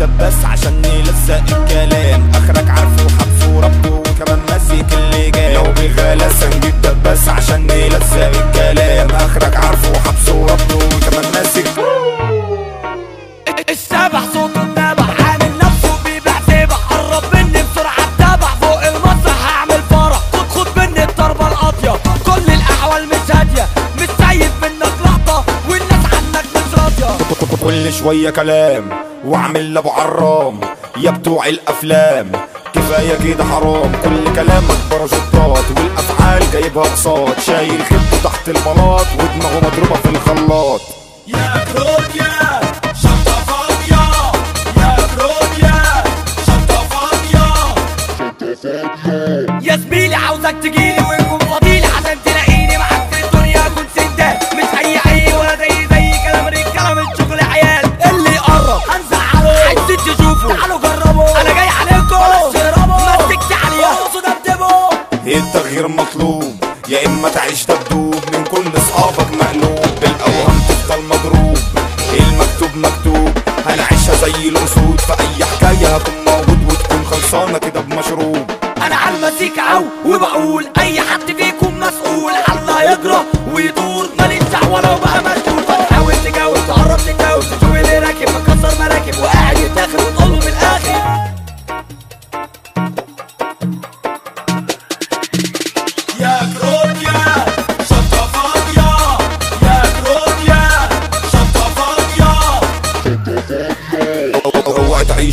دباس عشان نلزق الكلام اخرك عارفه وحبسه وربطه وكمان ماسك اللجام لو بغلاسة نجيب دباس عشان نلزق الكلام اخرك عارفه وحبسه وربطه وكمان ماسك. السبع صوته النبع عامل نفسه بيبيع سبع. قرب مني بسرعة اتبع فوق المسرح هعمل فرح. خد خد مني الضربة القاضية. كل الأحوال مش هادية. مش سايب منك لقطة والناس عنك مش راضية. كل شوية كلام. واعمل ابو عرام. يا بتوع الافلام كفاية كده حرام. كل كلامك باراشوتات والافعال جايبها اقساط شايل خبته تحت البلاط ودماغه مضروبة في الخلاط. يا كروديا شنطة فاضية. يا كروديا شنطة فاضية. يا زميلي عاوزك تجيلي التغيير مطلوب. يا اما تعيش دبدوب من كل اصحابك مقلوب. بالاوهام تفضل مضروب. المكتوب مكتوب؟ هنعيشها زي الاسود في اي حكايه هكون موجود وتكون خلصانه كده بمشروب. انا على المزيكا عو وبقول اي حد فيكم مسؤول. الله يجرى ويدور ماليش دعوه لو بقى مشغول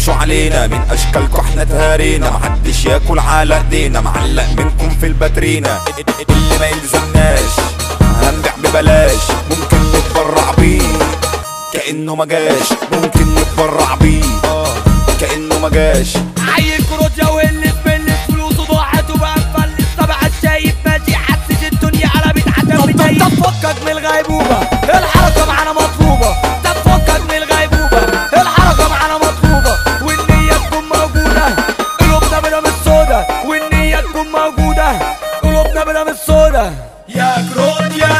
تعيشوا علينا من اشكالكم احنا تهارينا. محدش ياكل على ايدينا معلق منكم في الباترينا. اللي ما يلزمناش هنبيع ببلاش. ممكن نتبرع بيه كانه ما جاش. ممكن نتبرع بيه كانه ما جاش. عيل كروتيا واللي بملت فلوسه ضاعت وبقى مفلس طبعا شايف ماشي الدنيا قلبت عتب طب طب فكك من الغيبوبة. الحركة سودا والنية تكون موجودة قلوبنا بلا مش سودا يا كروتيا